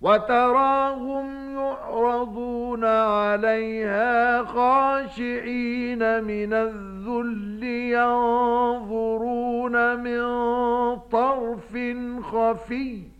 وتراهم يعرضون عليها خاشعين من الذل ينظرون من طرف خفي.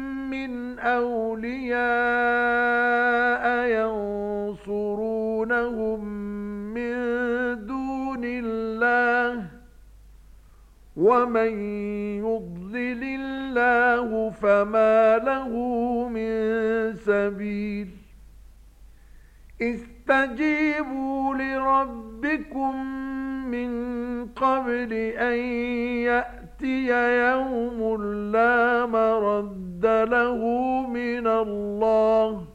من أولياء ينصرونهم من دون الله ومن يضلل الله فما له من سبيل استجيبوا لربكم من قبل أن يأتي يأتي يوم لا مرد له من الله.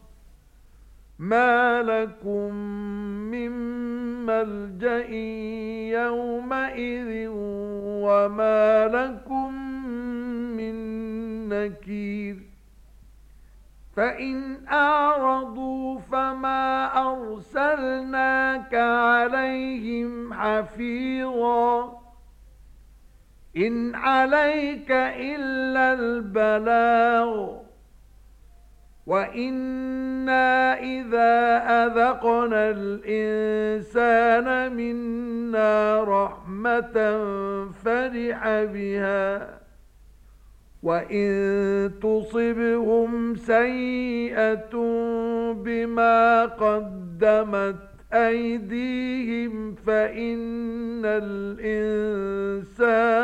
ما لكم من ملجأ يومئذ وما لكم من نكير. فَإِنْ أَعْرَضُوا فَمَا أَرْسَلْنَاكَ عَلَيْهِمْ حَفِيظًا. إن عليك إلا البلاغ وإنا إذا أذقنا الإنسان منا رحمة فرح بها وَإِن تُصِبْهُمْ سَيِّئَةٌ بِمَا قَدَّمَتْ أَيْدِيهِمْ فَإِنَّ الْإِنسَانَ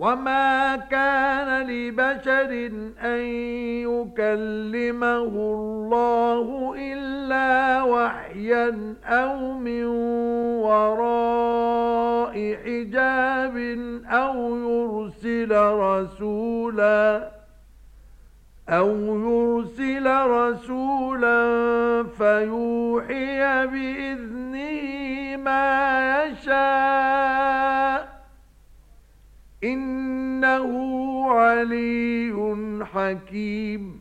وما كان لبشر أن يكلمه الله إلا وحيا أو من وراء حجاب أو يرسل رسولا أو يرسل رسولا فيوحي بإذنه ما يشاء إنه علي حكيم.